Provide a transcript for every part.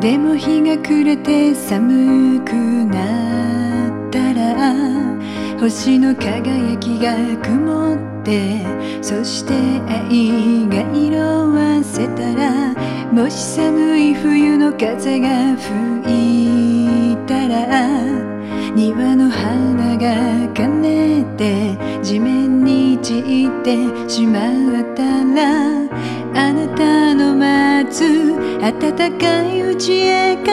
でも日が暮れて寒くなったら星の輝きが曇ってそして愛が色あせたらもし寒い冬の風が吹いたら庭の花が枯れて地面に散ってしまったら暖かいうちへ帰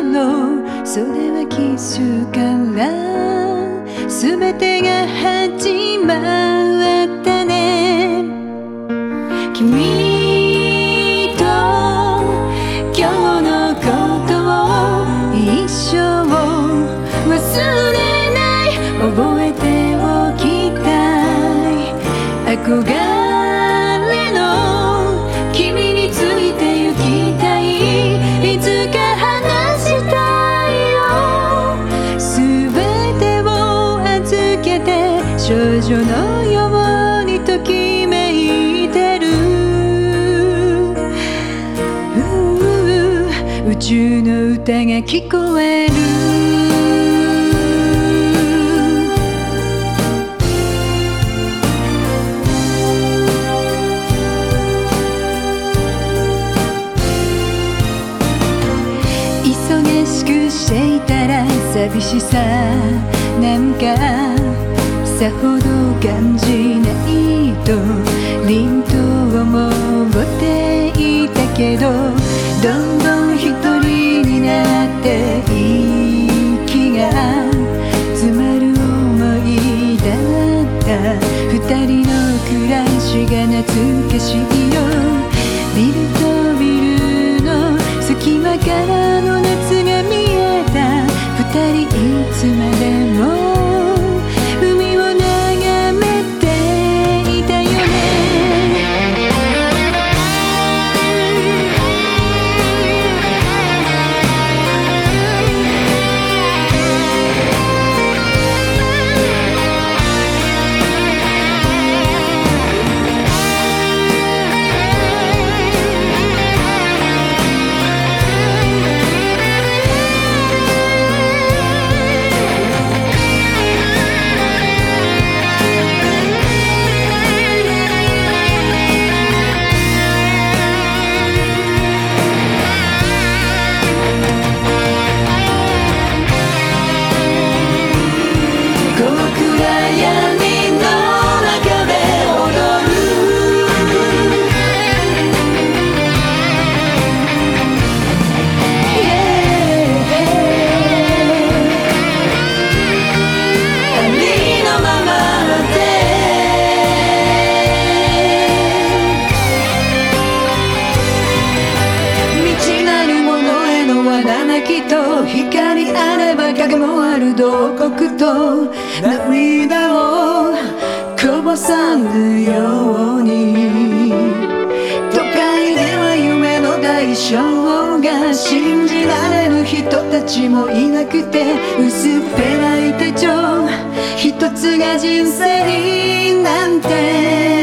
ろうそれはキスから全てが始まったね。君と今日のことを一生忘れない覚えておきたい。憧れ女のようにときめいてる。宇宙の歌が聞こえる。忙しくしていたら寂しさなんかさほど感じないと凛と思っていたけどどんどん一人になって息きと光あれば影もある洞窟と涙をこぼさぬように都会では夢の代償が信じられる人たちもいなくて薄っぺらい手帳。一つが人生になんて。